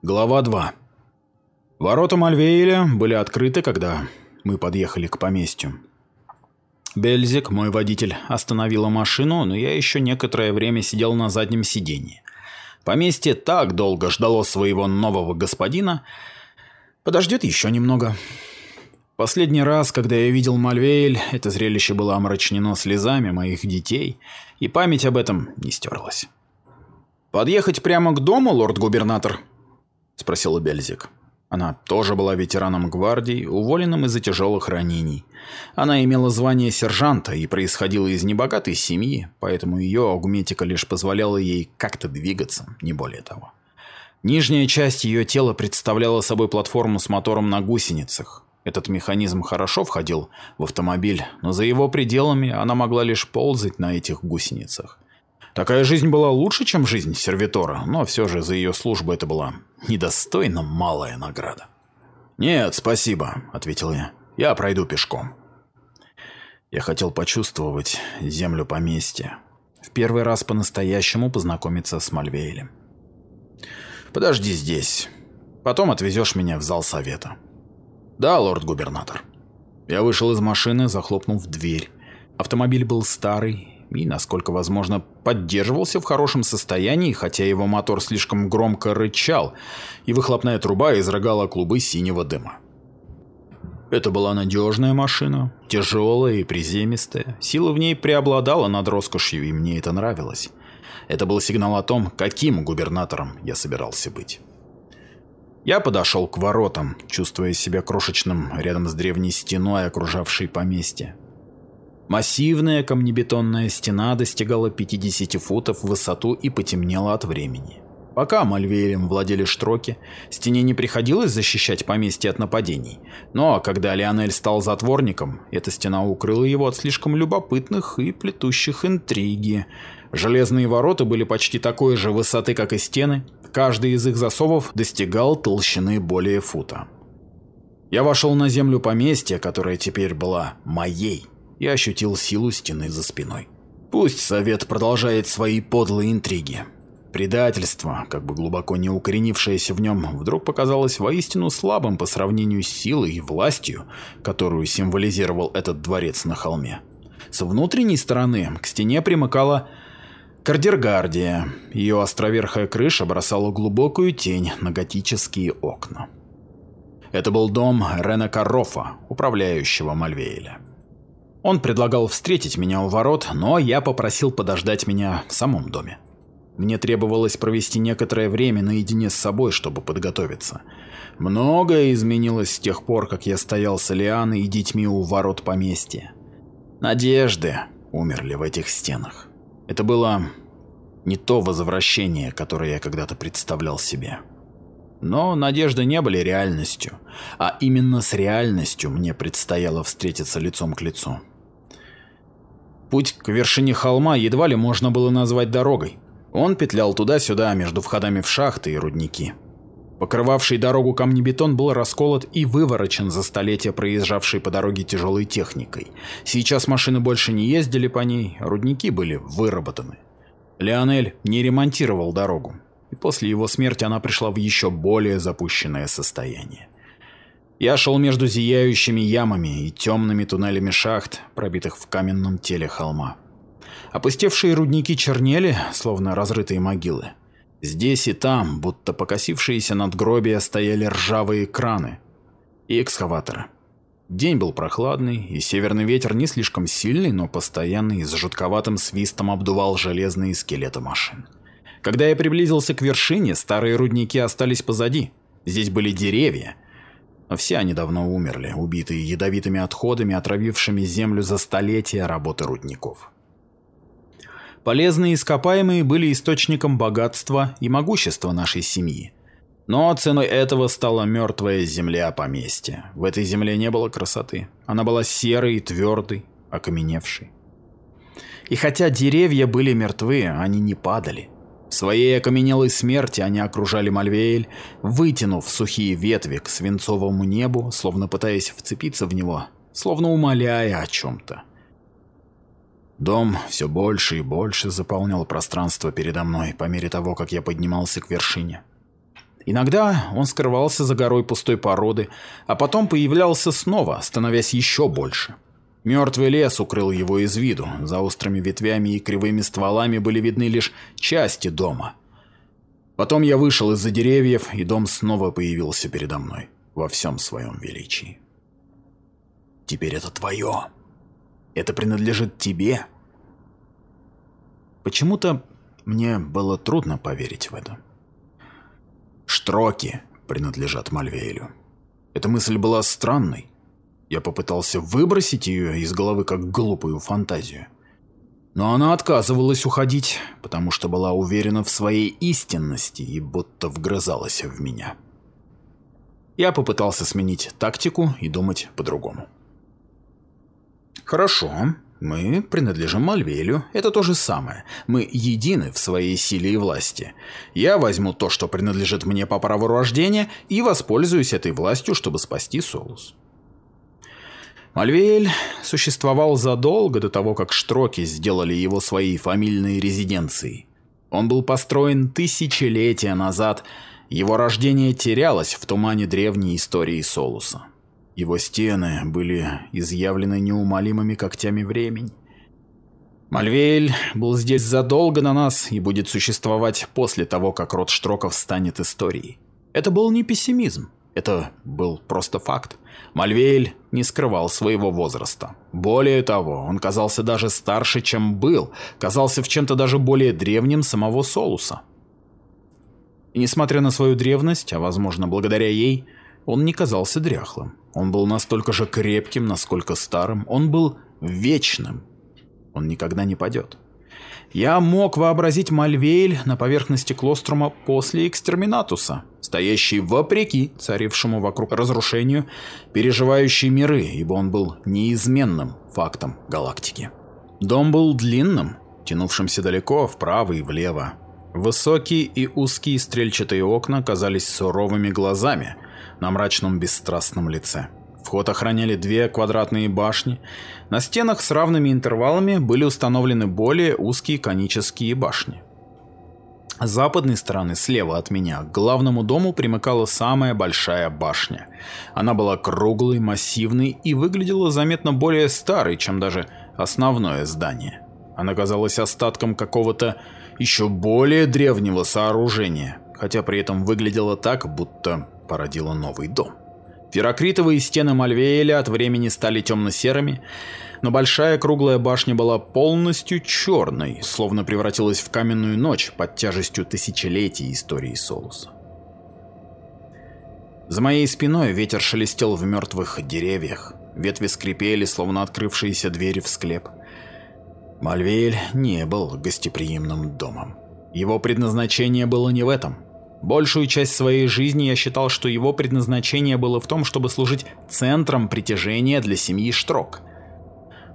Глава 2. Ворота Мальвееля были открыты, когда мы подъехали к поместью. Бельзик, мой водитель, остановила машину, но я еще некоторое время сидел на заднем сиденье. Поместье так долго ждало своего нового господина, подождет еще немного. Последний раз, когда я видел Мальвейль, это зрелище было омрачнено слезами моих детей, и память об этом не стерлась. «Подъехать прямо к дому, лорд-губернатор?» Спросила Бельзик. Она тоже была ветераном гвардии, уволенным из-за тяжелых ранений. Она имела звание сержанта и происходила из небогатой семьи, поэтому ее аугметика лишь позволяла ей как-то двигаться, не более того. Нижняя часть ее тела представляла собой платформу с мотором на гусеницах. Этот механизм хорошо входил в автомобиль, но за его пределами она могла лишь ползать на этих гусеницах. Такая жизнь была лучше, чем жизнь сервитора, но все же за ее службу это была недостойно малая награда. «Нет, спасибо», — ответил я. «Я пройду пешком». Я хотел почувствовать землю поместья. В первый раз по-настоящему познакомиться с Мальвейлем. «Подожди здесь. Потом отвезешь меня в зал совета». «Да, лорд-губернатор». Я вышел из машины, захлопнув дверь. Автомобиль был старый, и, насколько возможно, поддерживался в хорошем состоянии, хотя его мотор слишком громко рычал, и выхлопная труба изрыгала клубы синего дыма. Это была надежная машина, тяжелая и приземистая. Сила в ней преобладала над роскошью, и мне это нравилось. Это был сигнал о том, каким губернатором я собирался быть. Я подошел к воротам, чувствуя себя крошечным рядом с древней стеной, окружавшей поместье. Массивная камнебетонная стена достигала 50 футов в высоту и потемнела от времени. Пока Мальвейлем владели штроки, стене не приходилось защищать поместье от нападений. Но когда Леонель стал затворником, эта стена укрыла его от слишком любопытных и плетущих интриги. Железные ворота были почти такой же высоты, как и стены. Каждый из их засовов достигал толщины более фута. Я вошел на землю поместья, которая теперь была моей и ощутил силу стены за спиной. Пусть совет продолжает свои подлые интриги. Предательство, как бы глубоко не укоренившееся в нем, вдруг показалось воистину слабым по сравнению с силой и властью, которую символизировал этот дворец на холме. С внутренней стороны к стене примыкала Кардергардия. Ее островерхая крыша бросала глубокую тень на готические окна. Это был дом Рена Каррофа, управляющего Мальвееля. Он предлагал встретить меня у ворот, но я попросил подождать меня в самом доме. Мне требовалось провести некоторое время наедине с собой, чтобы подготовиться. Многое изменилось с тех пор, как я стоял с Лианой и детьми у ворот поместья. Надежды умерли в этих стенах. Это было не то возвращение, которое я когда-то представлял себе. Но надежды не были реальностью, а именно с реальностью мне предстояло встретиться лицом к лицу. Путь к вершине холма едва ли можно было назвать дорогой. Он петлял туда-сюда между входами в шахты и рудники. Покрывавший дорогу камнебетон был расколот и выворочен за столетия проезжавшей по дороге тяжелой техникой. Сейчас машины больше не ездили по ней, рудники были выработаны. Леонель не ремонтировал дорогу, и после его смерти она пришла в еще более запущенное состояние. Я шел между зияющими ямами и темными туннелями шахт, пробитых в каменном теле холма. Опустевшие рудники чернели, словно разрытые могилы. Здесь и там, будто покосившиеся надгробия, стояли ржавые краны и экскаваторы. День был прохладный, и северный ветер не слишком сильный, но постоянный, с жутковатым свистом обдувал железные скелеты машин. Когда я приблизился к вершине, старые рудники остались позади. Здесь были деревья, все они давно умерли, убитые ядовитыми отходами, отравившими землю за столетия работы рудников. Полезные ископаемые были источником богатства и могущества нашей семьи. Но ценой этого стала мертвая земля поместья. В этой земле не было красоты. Она была серой твердой, окаменевшей. И хотя деревья были мертвы, они не падали. Своей окаменелой смерти они окружали Мальвеэль, вытянув сухие ветви к свинцовому небу, словно пытаясь вцепиться в него, словно умоляя о чем-то. Дом все больше и больше заполнял пространство передо мной по мере того, как я поднимался к вершине. Иногда он скрывался за горой пустой породы, а потом появлялся снова, становясь еще больше. Мертвый лес укрыл его из виду, за острыми ветвями и кривыми стволами были видны лишь части дома. Потом я вышел из-за деревьев, и дом снова появился передо мной, во всем своем величии. Теперь это твое. Это принадлежит тебе. Почему-то мне было трудно поверить в это. Штроки принадлежат Мальвейлю. Эта мысль была странной. Я попытался выбросить ее из головы как глупую фантазию. Но она отказывалась уходить, потому что была уверена в своей истинности и будто вгрызалась в меня. Я попытался сменить тактику и думать по-другому. Хорошо, мы принадлежим Мальвелю, это то же самое. Мы едины в своей силе и власти. Я возьму то, что принадлежит мне по праву рождения, и воспользуюсь этой властью, чтобы спасти Солус. Мальвель существовал задолго до того, как Штроки сделали его своей фамильной резиденцией. Он был построен тысячелетия назад, его рождение терялось в тумане древней истории Солуса. Его стены были изъявлены неумолимыми когтями времени. Мальвейль был здесь задолго на нас и будет существовать после того, как род Штроков станет историей. Это был не пессимизм, это был просто факт. Мальвейль не скрывал своего возраста. Более того, он казался даже старше, чем был, казался в чем-то даже более древним самого Солуса. И несмотря на свою древность, а возможно благодаря ей, он не казался дряхлым. Он был настолько же крепким, насколько старым. Он был вечным. Он никогда не падет. Я мог вообразить Мальвейль на поверхности Клострума после Экстерминатуса, стоящий вопреки царившему вокруг разрушению, переживающий миры, ибо он был неизменным фактом галактики. Дом был длинным, тянувшимся далеко вправо и влево. Высокие и узкие стрельчатые окна казались суровыми глазами – на мрачном бесстрастном лице. Вход охраняли две квадратные башни. На стенах с равными интервалами были установлены более узкие конические башни. С западной стороны, слева от меня, к главному дому примыкала самая большая башня. Она была круглой, массивной и выглядела заметно более старой, чем даже основное здание. Она казалась остатком какого-то еще более древнего сооружения, хотя при этом выглядела так, будто породила новый дом. Ферокритовые стены Мальвеэля от времени стали темно-серыми, но большая круглая башня была полностью черной, словно превратилась в каменную ночь под тяжестью тысячелетий истории Солуса. За моей спиной ветер шелестел в мертвых деревьях, ветви скрипели, словно открывшиеся двери в склеп. Мальвеэль не был гостеприимным домом. Его предназначение было не в этом – Большую часть своей жизни я считал, что его предназначение было в том, чтобы служить центром притяжения для семьи Штрок.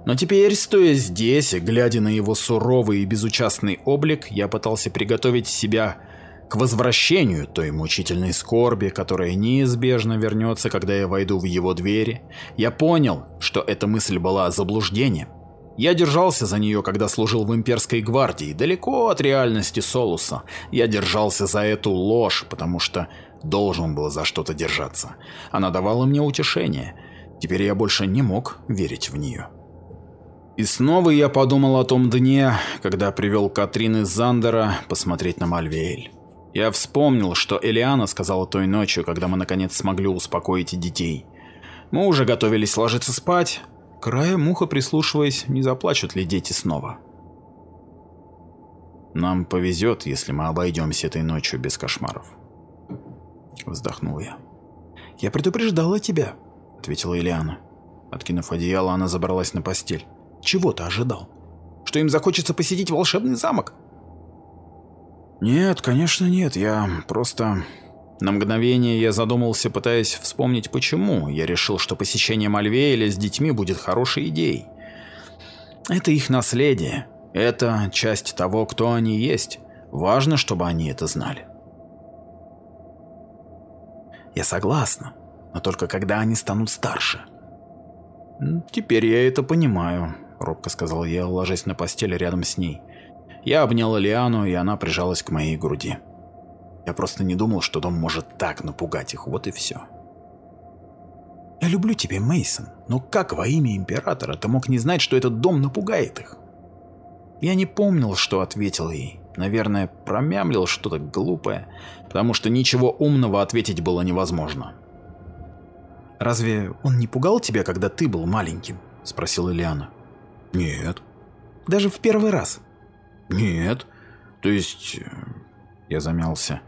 Но теперь, стоя здесь, глядя на его суровый и безучастный облик, я пытался приготовить себя к возвращению той мучительной скорби, которая неизбежно вернется, когда я войду в его двери. Я понял, что эта мысль была заблуждением. Я держался за нее, когда служил в имперской гвардии, далеко от реальности Солуса. Я держался за эту ложь, потому что должен был за что-то держаться. Она давала мне утешение. Теперь я больше не мог верить в нее. И снова я подумал о том дне, когда привел Катрин из Зандера посмотреть на Мальвеэль. Я вспомнил, что Элиана сказала той ночью, когда мы наконец смогли успокоить детей. Мы уже готовились ложиться спать, Краем уха прислушиваясь, не заплачут ли дети снова. Нам повезет, если мы обойдемся этой ночью без кошмаров. Вздохнул я. Я предупреждала тебя, ответила Ильяна. Откинув одеяло, она забралась на постель. Чего ты ожидал? Что им захочется посетить волшебный замок? Нет, конечно нет, я просто... На мгновение я задумался, пытаясь вспомнить почему. Я решил, что посещение Мальвеэля с детьми будет хорошей идеей. Это их наследие. Это часть того, кто они есть. Важно, чтобы они это знали. Я согласна, но только когда они станут старше. Теперь я это понимаю, робко сказал я, ложась на постель рядом с ней. Я обнял Лиану, и она прижалась к моей груди. Я просто не думал, что дом может так напугать их, вот и все. Я люблю тебя, Мейсон, но как во имя императора ты мог не знать, что этот дом напугает их? Я не помнил, что ответил ей. Наверное, промямлил что-то глупое, потому что ничего умного ответить было невозможно. «Разве он не пугал тебя, когда ты был маленьким?» – спросила Ильяна. «Нет». «Даже в первый раз?» «Нет. То есть...» э, Я замялся.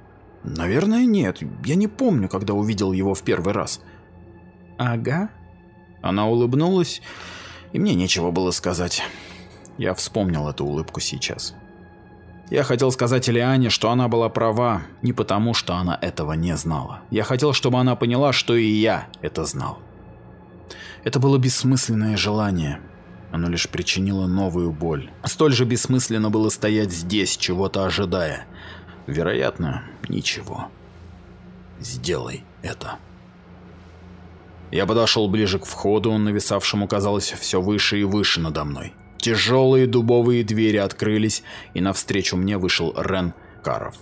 «Наверное, нет. Я не помню, когда увидел его в первый раз». «Ага». Она улыбнулась, и мне нечего было сказать. Я вспомнил эту улыбку сейчас. Я хотел сказать Элиане, что она была права, не потому, что она этого не знала. Я хотел, чтобы она поняла, что и я это знал. Это было бессмысленное желание. Оно лишь причинило новую боль. Столь же бессмысленно было стоять здесь, чего-то ожидая. Вероятно, ничего. Сделай это. Я подошел ближе к входу, нависавшему, казалось, все выше и выше надо мной. Тяжелые дубовые двери открылись, и навстречу мне вышел Рен Каров.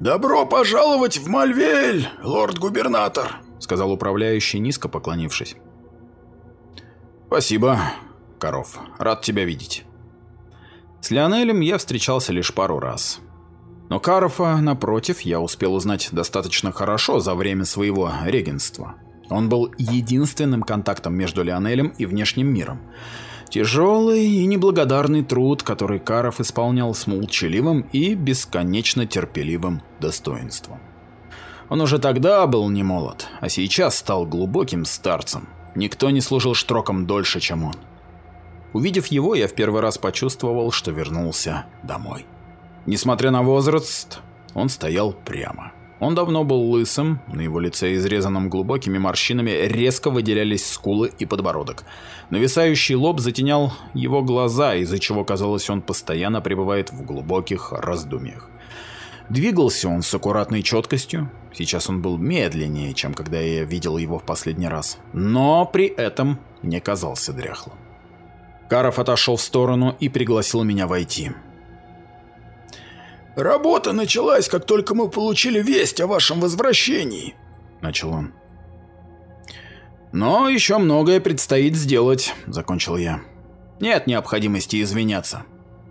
«Добро пожаловать в Мальвель, лорд-губернатор!» — сказал управляющий, низко поклонившись. «Спасибо, Коров. Рад тебя видеть». С Леонелем я встречался лишь пару раз. Но Карофа, напротив, я успел узнать достаточно хорошо за время своего регенства. Он был единственным контактом между Леонелем и внешним миром. Тяжелый и неблагодарный труд, который Каров исполнял с молчаливым и бесконечно терпеливым достоинством. Он уже тогда был не молод, а сейчас стал глубоким старцем. Никто не служил штроком дольше, чем он. Увидев его, я в первый раз почувствовал, что вернулся домой. Несмотря на возраст, он стоял прямо. Он давно был лысым, на его лице, изрезанном глубокими морщинами, резко выделялись скулы и подбородок. Нависающий лоб затенял его глаза, из-за чего казалось, он постоянно пребывает в глубоких раздумьях. Двигался он с аккуратной четкостью, сейчас он был медленнее, чем когда я видел его в последний раз, но при этом не казался дряхлым. Каров отошел в сторону и пригласил меня войти. «Работа началась, как только мы получили весть о вашем возвращении», — начал он. «Но еще многое предстоит сделать», — закончил я. «Нет необходимости извиняться.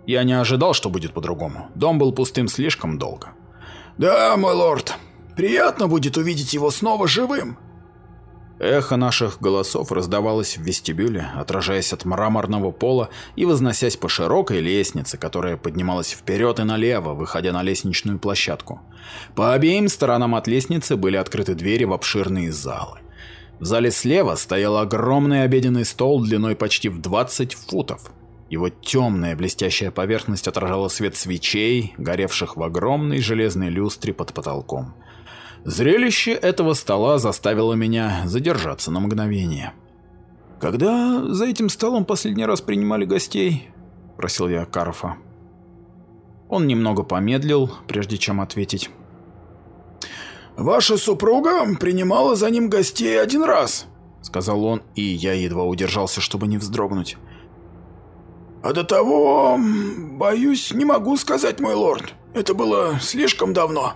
Я не ожидал, что будет по-другому. Дом был пустым слишком долго». «Да, мой лорд. Приятно будет увидеть его снова живым», Эхо наших голосов раздавалось в вестибюле, отражаясь от мраморного пола и возносясь по широкой лестнице, которая поднималась вперед и налево, выходя на лестничную площадку. По обеим сторонам от лестницы были открыты двери в обширные залы. В зале слева стоял огромный обеденный стол длиной почти в 20 футов. Его темная блестящая поверхность отражала свет свечей, горевших в огромной железной люстре под потолком. Зрелище этого стола заставило меня задержаться на мгновение. «Когда за этим столом последний раз принимали гостей?» – просил я Карфа. Он немного помедлил, прежде чем ответить. «Ваша супруга принимала за ним гостей один раз», — сказал он, и я едва удержался, чтобы не вздрогнуть. «А до того, боюсь, не могу сказать, мой лорд. Это было слишком давно».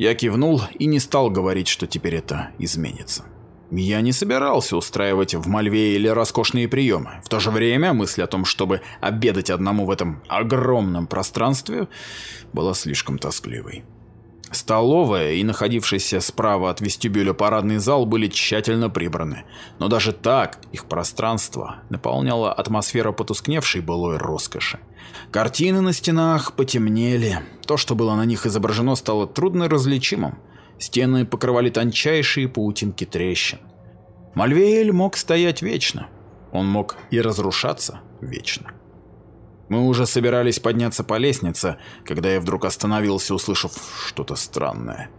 Я кивнул и не стал говорить, что теперь это изменится. Я не собирался устраивать в Мальве или роскошные приемы. В то же время мысль о том, чтобы обедать одному в этом огромном пространстве, была слишком тоскливой. Столовая и находившийся справа от вестибюля парадный зал были тщательно прибраны, но даже так их пространство наполняло атмосфера потускневшей былой роскоши. Картины на стенах потемнели, то, что было на них изображено, стало трудно различимым. Стены покрывали тончайшие паутинки трещин. Мальвеэль мог стоять вечно, он мог и разрушаться вечно. Мы уже собирались подняться по лестнице, когда я вдруг остановился, услышав что-то странное.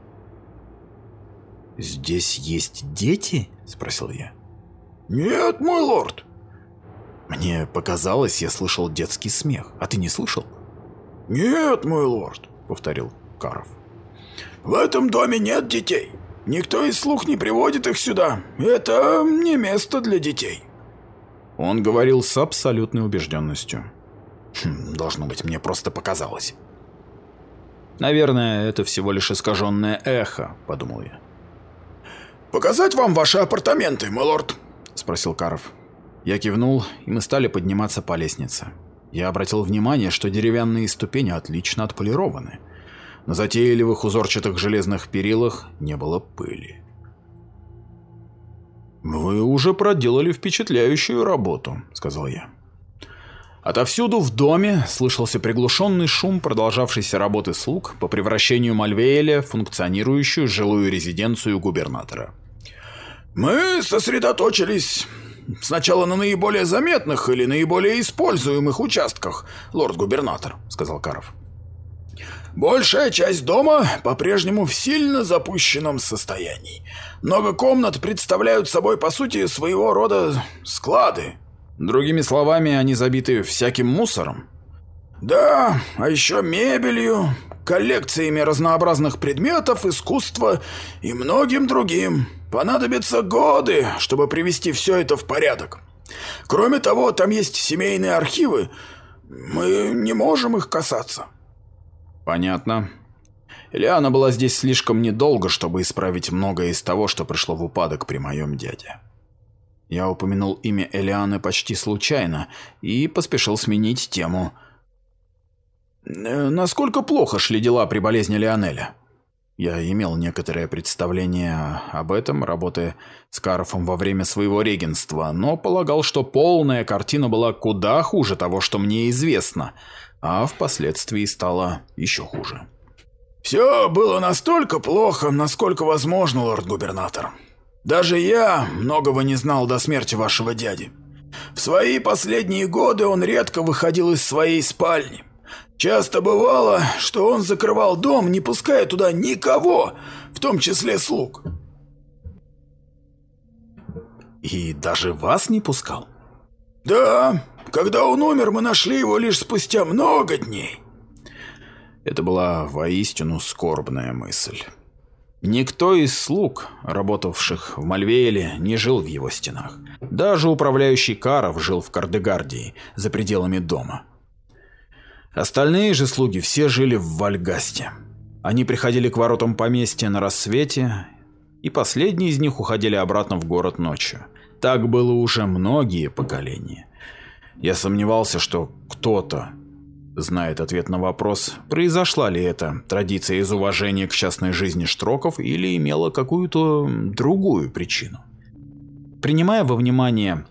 «Здесь есть дети?» – спросил я. «Нет, мой лорд». Мне показалось, я слышал детский смех. А ты не слышал? «Нет, мой лорд», — повторил Каров. «В этом доме нет детей. Никто из слух не приводит их сюда. Это не место для детей». Он говорил с абсолютной убежденностью. Хм, должно быть, мне просто показалось. Наверное, это всего лишь искаженное эхо, подумал я. «Показать вам ваши апартаменты, милорд?» – спросил Каров. Я кивнул, и мы стали подниматься по лестнице. Я обратил внимание, что деревянные ступени отлично отполированы. На затейливых узорчатых железных перилах не было пыли. «Вы уже проделали впечатляющую работу», — сказал я. Отовсюду в доме слышался приглушенный шум продолжавшейся работы слуг по превращению Мальвеэля в функционирующую жилую резиденцию губернатора. «Мы сосредоточились сначала на наиболее заметных или наиболее используемых участках, лорд-губернатор», — сказал Каров. Большая часть дома по-прежнему в сильно запущенном состоянии. Много комнат представляют собой, по сути, своего рода склады. Другими словами, они забиты всяким мусором. Да, а еще мебелью, коллекциями разнообразных предметов, искусства и многим другим. Понадобятся годы, чтобы привести все это в порядок. Кроме того, там есть семейные архивы. Мы не можем их касаться. Понятно. Ильяна была здесь слишком недолго, чтобы исправить многое из того, что пришло в упадок при моем дяде. Я упомянул имя Элианы почти случайно и поспешил сменить тему. «Э, насколько плохо шли дела при болезни Лионеля? Я имел некоторое представление об этом, работая с Карфом во время своего регенства, но полагал, что полная картина была куда хуже того, что мне известно – а впоследствии стало еще хуже. «Все было настолько плохо, насколько возможно, лорд-губернатор. Даже я многого не знал до смерти вашего дяди. В свои последние годы он редко выходил из своей спальни. Часто бывало, что он закрывал дом, не пуская туда никого, в том числе слуг». «И даже вас не пускал?» «Да, когда он умер, мы нашли его лишь спустя много дней». Это была воистину скорбная мысль. Никто из слуг, работавших в Мальвееле, не жил в его стенах. Даже управляющий Каров жил в Кардегардии, за пределами дома. Остальные же слуги все жили в Вальгасте. Они приходили к воротам поместья на рассвете, и последние из них уходили обратно в город ночью. Так было уже многие поколения. Я сомневался, что кто-то знает ответ на вопрос, произошла ли эта традиция из уважения к частной жизни Штроков или имела какую-то другую причину. Принимая во внимание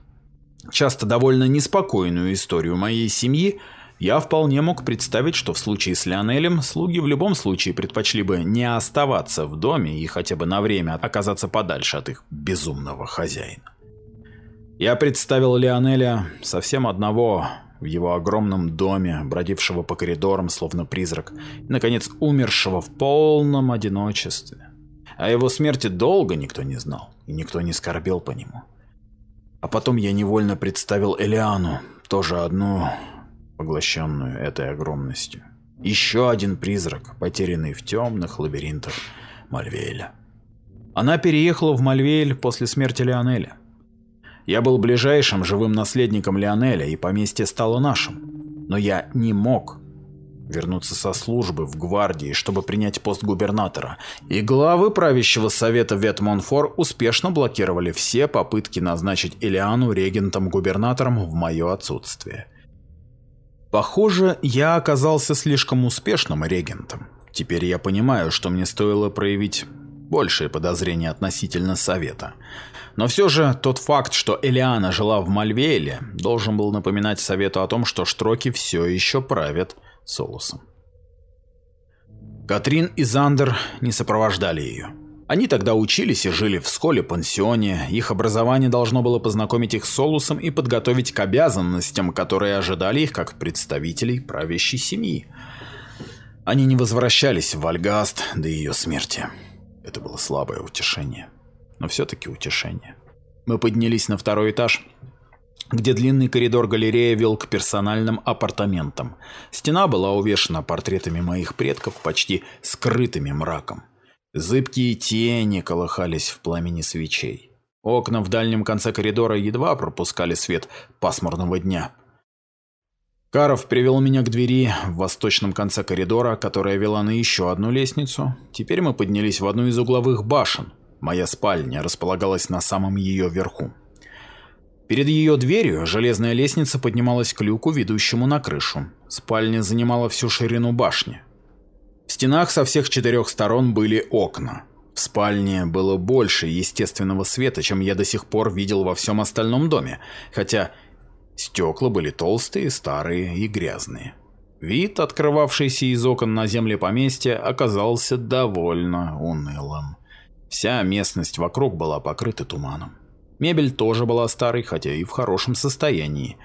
часто довольно неспокойную историю моей семьи, я вполне мог представить, что в случае с Лионелем слуги в любом случае предпочли бы не оставаться в доме и хотя бы на время оказаться подальше от их безумного хозяина. Я представил Лионеля совсем одного в его огромном доме, бродившего по коридорам, словно призрак, и, наконец, умершего в полном одиночестве. О его смерти долго никто не знал, и никто не скорбел по нему. А потом я невольно представил Элиану, тоже одну, поглощенную этой огромностью. Еще один призрак, потерянный в темных лабиринтах Мальвеэля. Она переехала в Мальвеэль после смерти Лионеля. Я был ближайшим живым наследником Лионеля, и поместье стало нашим. Но я не мог вернуться со службы в гвардии, чтобы принять пост губернатора, и главы правящего совета Ветмонфор успешно блокировали все попытки назначить Элиану регентом-губернатором в мое отсутствие. Похоже, я оказался слишком успешным регентом. Теперь я понимаю, что мне стоило проявить большее подозрение относительно совета – но все же тот факт, что Элиана жила в Мальвейле, должен был напоминать совету о том, что Штроки все еще правят Солусом. Катрин и Зандер не сопровождали ее. Они тогда учились и жили в школе-пансионе, их образование должно было познакомить их с Солусом и подготовить к обязанностям, которые ожидали их как представителей правящей семьи. Они не возвращались в Вальгаст до ее смерти. Это было слабое утешение но все-таки утешение. Мы поднялись на второй этаж, где длинный коридор галерея вел к персональным апартаментам. Стена была увешана портретами моих предков, почти скрытыми мраком. Зыбкие тени колыхались в пламени свечей. Окна в дальнем конце коридора едва пропускали свет пасмурного дня. Каров привел меня к двери в восточном конце коридора, которая вела на еще одну лестницу. Теперь мы поднялись в одну из угловых башен. Моя спальня располагалась на самом ее верху. Перед ее дверью железная лестница поднималась к люку, ведущему на крышу. Спальня занимала всю ширину башни. В стенах со всех четырех сторон были окна. В спальне было больше естественного света, чем я до сих пор видел во всем остальном доме, хотя стекла были толстые, старые и грязные. Вид, открывавшийся из окон на земле поместья, оказался довольно унылым. Вся местность вокруг была покрыта туманом. Мебель тоже была старой, хотя и в хорошем состоянии.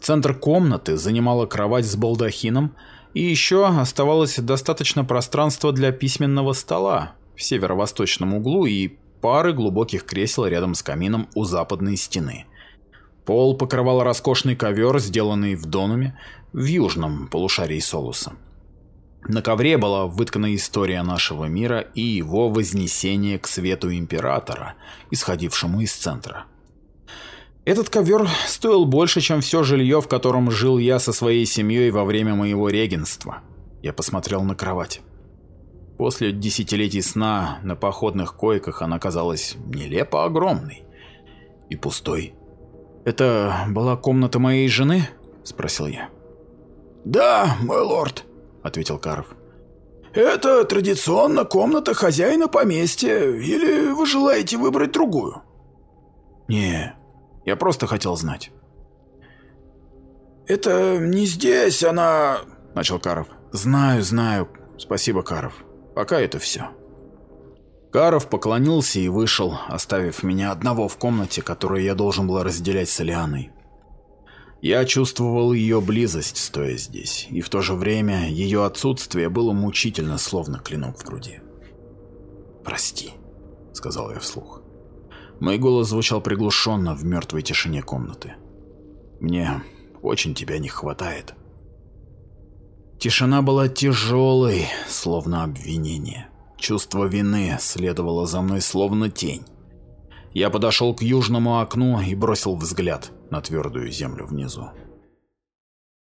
Центр комнаты занимала кровать с балдахином, и еще оставалось достаточно пространства для письменного стола в северо-восточном углу и пары глубоких кресел рядом с камином у западной стены. Пол покрывал роскошный ковер, сделанный в Донуме, в южном полушарии Солуса. На ковре была выткана история нашего мира и его вознесение к свету Императора, исходившему из центра. Этот ковер стоил больше, чем все жилье, в котором жил я со своей семьей во время моего регенства. Я посмотрел на кровать. После десятилетий сна на походных койках она казалась нелепо огромной и пустой. «Это была комната моей жены?» – спросил я. «Да, мой лорд», ответил Каров. Это традиционно комната хозяина поместья, или вы желаете выбрать другую? Не, я просто хотел знать. Это не здесь, она... Начал Каров. Знаю, знаю. Спасибо, Каров. Пока это все. Каров поклонился и вышел, оставив меня одного в комнате, которую я должен был разделять с Элианой. Я чувствовал ее близость, стоя здесь, и в то же время ее отсутствие было мучительно, словно клинок в груди. «Прости», — сказал я вслух. Мой голос звучал приглушенно в мертвой тишине комнаты. «Мне очень тебя не хватает». Тишина была тяжелой, словно обвинение. Чувство вины следовало за мной словно тень. Я подошел к южному окну и бросил взгляд на твердую землю внизу.